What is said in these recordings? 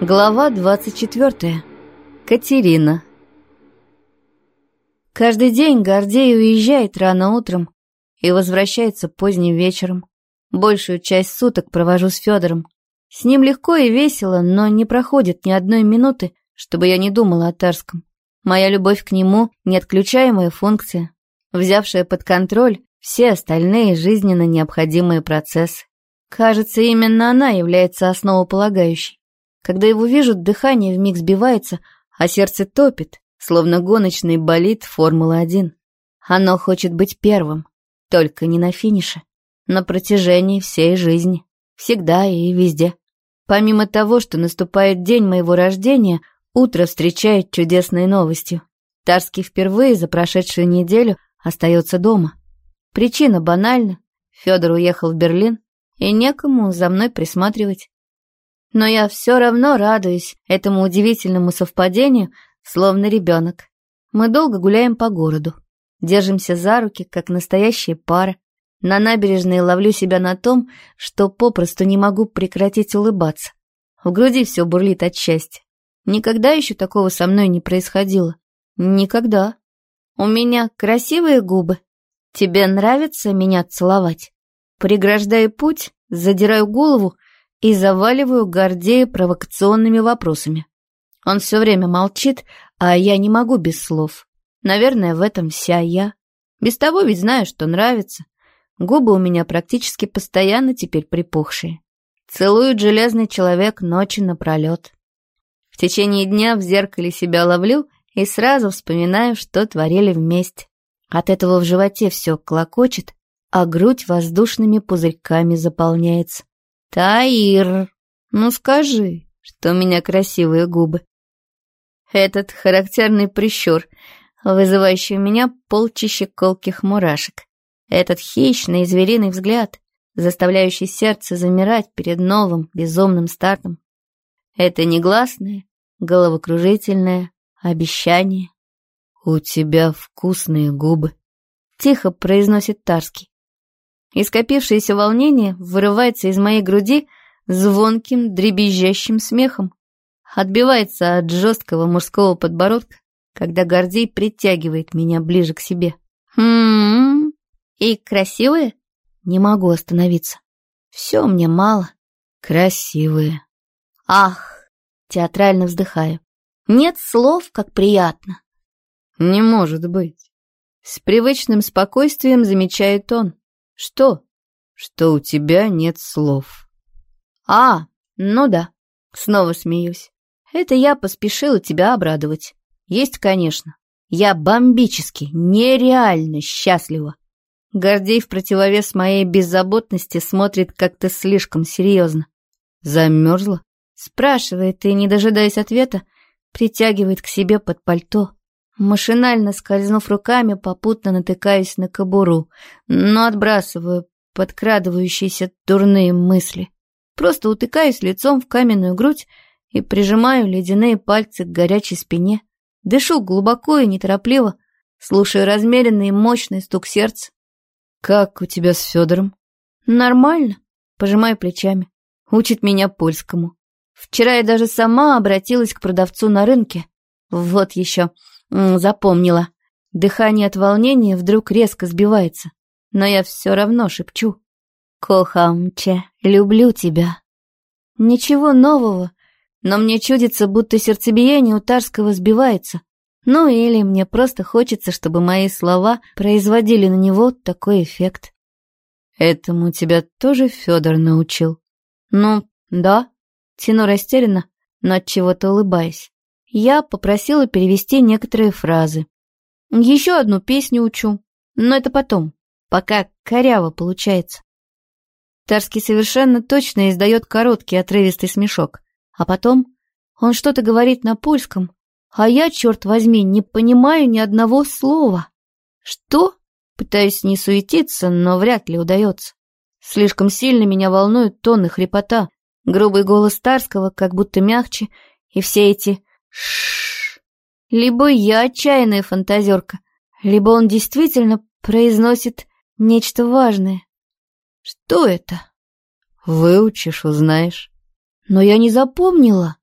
Глава 24. Катерина. Каждый день Гордей уезжает рано утром и возвращается поздним вечером. Большую часть суток провожу с Федором. С ним легко и весело, но не проходит ни одной минуты, чтобы я не думала о Тарском. Моя любовь к нему — неотключаемая функция, взявшая под контроль все остальные жизненно необходимые процессы. Кажется, именно она является основополагающей. Когда его вижу, дыхание вмиг сбивается, а сердце топит, словно гоночный болид Формулы-1. Оно хочет быть первым, только не на финише, на протяжении всей жизни, всегда и везде. Помимо того, что наступает день моего рождения, утро встречает чудесной новостью. Тарский впервые за прошедшую неделю остается дома. Причина банальна. Федор уехал в Берлин, и некому за мной присматривать. Но я все равно радуюсь этому удивительному совпадению, словно ребенок. Мы долго гуляем по городу, держимся за руки, как настоящие пары. На набережной ловлю себя на том, что попросту не могу прекратить улыбаться. В груди все бурлит от счастья. Никогда еще такого со мной не происходило. Никогда. У меня красивые губы. Тебе нравится меня целовать? Преграждая путь, задираю голову и заваливаю Гордея провокационными вопросами. Он все время молчит, а я не могу без слов. Наверное, в этом вся я. Без того ведь знаю, что нравится. Губы у меня практически постоянно теперь припухшие. Целует железный человек ночи напролет. В течение дня в зеркале себя ловлю и сразу вспоминаю, что творили вместе. От этого в животе все клокочет, а грудь воздушными пузырьками заполняется. «Таир, ну скажи, что у меня красивые губы». Этот характерный прищур, вызывающий у меня полчища колких мурашек. Этот хищный звериный взгляд, заставляющий сердце замирать перед новым безумным стартом. Это негласное, головокружительное обещание. «У тебя вкусные губы», — тихо произносит Тарский и скопившееся волнение вырывается из моей груди звонким, дребезжащим смехом. Отбивается от жесткого мужского подбородка, когда Гордей притягивает меня ближе к себе. «Хм, и красивые?» Не могу остановиться. Все мне мало. Красивые. Ах, театрально вздыхаю. Нет слов, как приятно. Не может быть. С привычным спокойствием замечает он. Что? Что у тебя нет слов. А, ну да. Снова смеюсь. Это я поспешила тебя обрадовать. Есть, конечно. Я бомбически, нереально счастлива. Гордей в противовес моей беззаботности смотрит как-то слишком серьезно. Замерзла? Спрашивает и, не дожидаясь ответа, притягивает к себе под пальто. Машинально скользнув руками, попутно натыкаюсь на кобуру, но отбрасываю подкрадывающиеся дурные мысли. Просто утыкаюсь лицом в каменную грудь и прижимаю ледяные пальцы к горячей спине. Дышу глубоко и неторопливо, слушаю размеренный и мощный стук сердца. «Как у тебя с Федором?» «Нормально», — пожимаю плечами. Учит меня польскому. Вчера я даже сама обратилась к продавцу на рынке. Вот еще. Запомнила. Дыхание от волнения вдруг резко сбивается, но я все равно шепчу. «Кохамче, люблю тебя». Ничего нового, но мне чудится, будто сердцебиение у Тарского сбивается. Ну или мне просто хочется, чтобы мои слова производили на него такой эффект. Этому тебя тоже Федор научил? Ну, да. Тяну растерянно, но от чего-то улыбаясь я попросила перевести некоторые фразы. Еще одну песню учу, но это потом, пока коряво получается. Тарский совершенно точно издает короткий отрывистый смешок, а потом он что-то говорит на польском, а я, черт возьми, не понимаю ни одного слова. Что? Пытаюсь не суетиться, но вряд ли удается. Слишком сильно меня волнуют тон и хрипота, грубый голос Тарского как будто мягче, и все эти Шш. Либо я отчаянная фантазерка, либо он действительно произносит нечто важное. Что это? Выучишь, узнаешь. Но я не запомнила.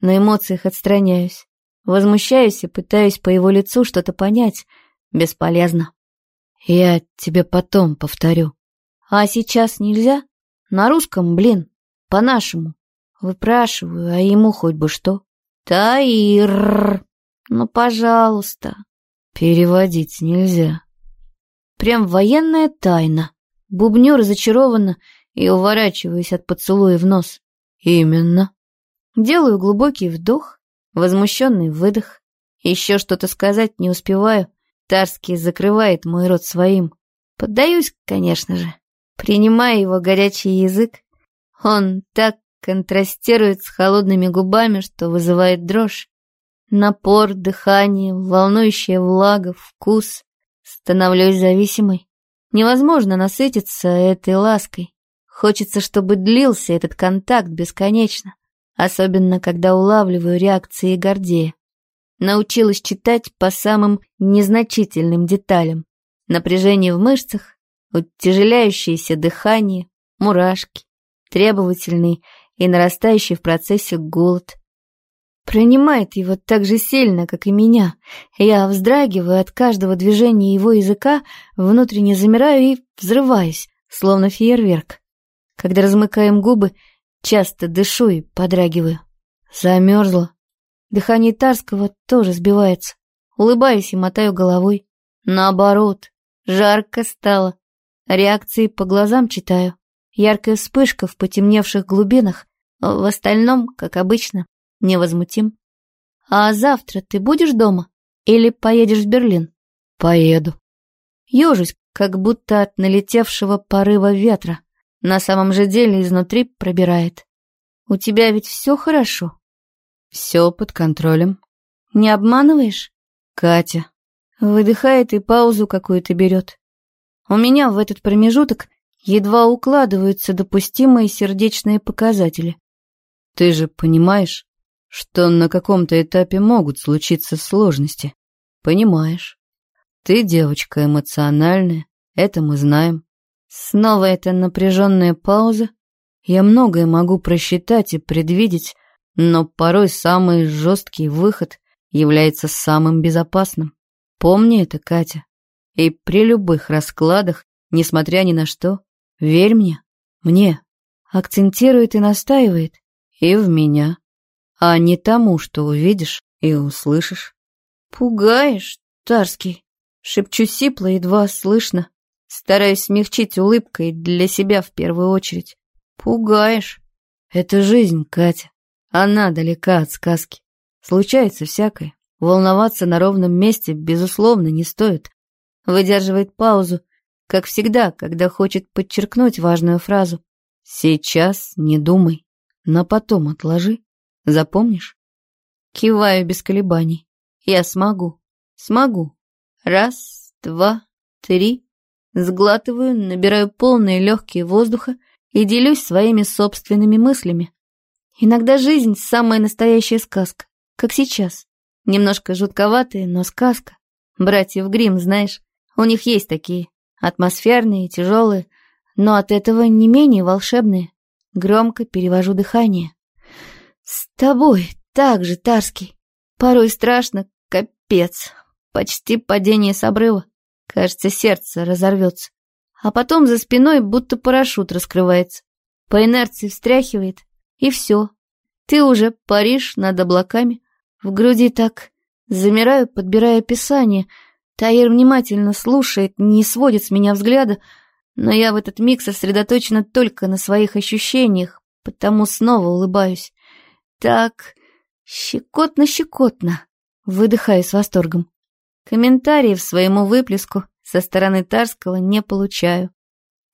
на эмоциях отстраняюсь. Возмущаюсь и пытаюсь по его лицу что-то понять. Бесполезно. Я тебе потом повторю. А сейчас нельзя? На русском, блин, по-нашему. Выпрашиваю, а ему хоть бы что. Таир, ну, пожалуйста. Переводить нельзя. Прям военная тайна. Бубню разочарованно и уворачиваюсь от поцелуя в нос. Именно. Делаю глубокий вдох, возмущенный выдох. Еще что-то сказать не успеваю. Тарский закрывает мой рот своим. Поддаюсь, конечно же, принимая его горячий язык. Он так контрастирует с холодными губами, что вызывает дрожь. Напор, дыхание, волнующая влага, вкус. Становлюсь зависимой. Невозможно насытиться этой лаской. Хочется, чтобы длился этот контакт бесконечно, особенно когда улавливаю реакции Гордея. Научилась читать по самым незначительным деталям. Напряжение в мышцах, утяжеляющееся дыхание, мурашки, требовательный и нарастающий в процессе голод. Принимает его так же сильно, как и меня. Я вздрагиваю от каждого движения его языка, внутренне замираю и взрываюсь, словно фейерверк. Когда размыкаем губы, часто дышу и подрагиваю. Замерзла. Дыхание Тарского тоже сбивается. Улыбаюсь и мотаю головой. Наоборот, жарко стало. Реакции по глазам читаю. Яркая вспышка в потемневших глубинах. В остальном, как обычно, невозмутим. А завтра ты будешь дома? Или поедешь в Берлин? Поеду. Ёжусь, как будто от налетевшего порыва ветра. На самом же деле изнутри пробирает. У тебя ведь все хорошо? Все под контролем. Не обманываешь? Катя. Выдыхает и паузу какую-то берет. У меня в этот промежуток едва укладываются допустимые сердечные показатели. Ты же понимаешь, что на каком-то этапе могут случиться сложности. Понимаешь. Ты девочка эмоциональная, это мы знаем. Снова эта напряженная пауза. Я многое могу просчитать и предвидеть, но порой самый жесткий выход является самым безопасным. Помни это, Катя. И при любых раскладах, несмотря ни на что, верь мне, мне, акцентирует и настаивает, и в меня а не тому, что увидишь и услышишь. «Пугаешь, Тарский!» — шепчу сипло, едва слышно. Стараюсь смягчить улыбкой для себя в первую очередь. «Пугаешь!» «Это жизнь, Катя. Она далека от сказки. Случается всякое. Волноваться на ровном месте, безусловно, не стоит. Выдерживает паузу, как всегда, когда хочет подчеркнуть важную фразу. «Сейчас не думай, на потом отложи». Запомнишь? Киваю без колебаний. Я смогу. Смогу. Раз, два, три. Сглатываю, набираю полные легкие воздуха и делюсь своими собственными мыслями. Иногда жизнь — самая настоящая сказка, как сейчас. Немножко жутковатая, но сказка. Братьев Грим, знаешь, у них есть такие. Атмосферные, тяжелые, но от этого не менее волшебные. Громко перевожу дыхание. «С тобой так же, Тарский. Порой страшно, капец. Почти падение с обрыва. Кажется, сердце разорвется. А потом за спиной будто парашют раскрывается. По инерции встряхивает, и все. Ты уже паришь над облаками. В груди так замираю, подбирая описание. Таир внимательно слушает, не сводит с меня взгляда, но я в этот миг сосредоточена только на своих ощущениях, потому снова улыбаюсь. Так, щекотно-щекотно, выдыхаю с восторгом. Комментариев своему выплеску со стороны Тарского не получаю.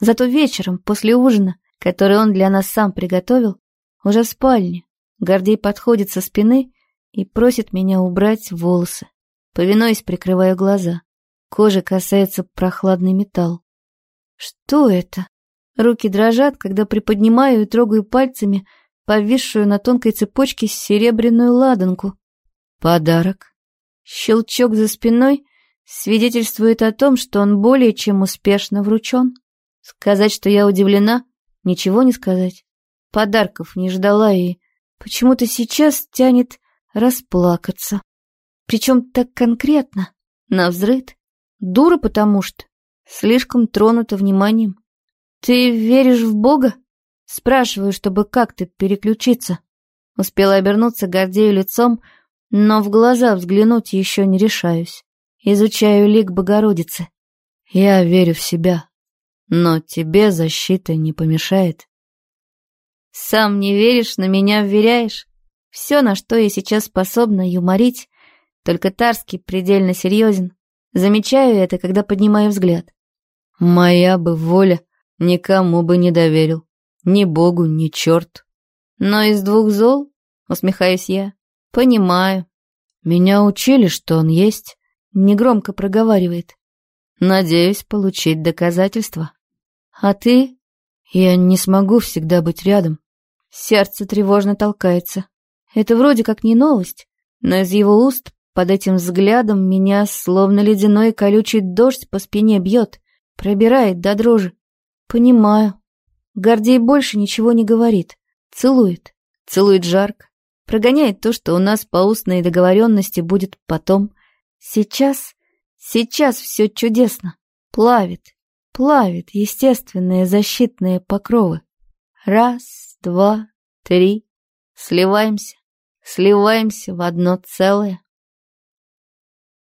Зато вечером, после ужина, который он для нас сам приготовил, уже в спальне, Гордей подходит со спины и просит меня убрать волосы. Повинуясь, прикрываю глаза. Кожа касается прохладный металл. Что это? Руки дрожат, когда приподнимаю и трогаю пальцами повисшую на тонкой цепочке серебряную ладанку. Подарок. Щелчок за спиной свидетельствует о том, что он более чем успешно вручен. Сказать, что я удивлена, ничего не сказать. Подарков не ждала и почему-то сейчас тянет расплакаться. Причем так конкретно, на взрыд. Дура потому что, слишком тронута вниманием. Ты веришь в Бога? Спрашиваю, чтобы как-то переключиться. Успела обернуться Гордею лицом, но в глаза взглянуть еще не решаюсь. Изучаю лик Богородицы. Я верю в себя, но тебе защита не помешает. Сам не веришь, на меня вверяешь. Все, на что я сейчас способна юморить, только Тарский предельно серьезен. Замечаю это, когда поднимаю взгляд. Моя бы воля никому бы не доверил. Ни богу, ни черт. Но из двух зол, усмехаюсь я, понимаю. Меня учили, что он есть. Негромко проговаривает. Надеюсь получить доказательства. А ты? Я не смогу всегда быть рядом. Сердце тревожно толкается. Это вроде как не новость, но из его уст под этим взглядом меня словно ледяной колючий дождь по спине бьет, пробирает до дрожи. Понимаю. Гордей больше ничего не говорит. Целует. Целует жарко. Прогоняет то, что у нас по устной договоренности будет потом. Сейчас, сейчас все чудесно. Плавит, плавит естественные защитные покровы. Раз, два, три. Сливаемся, сливаемся в одно целое.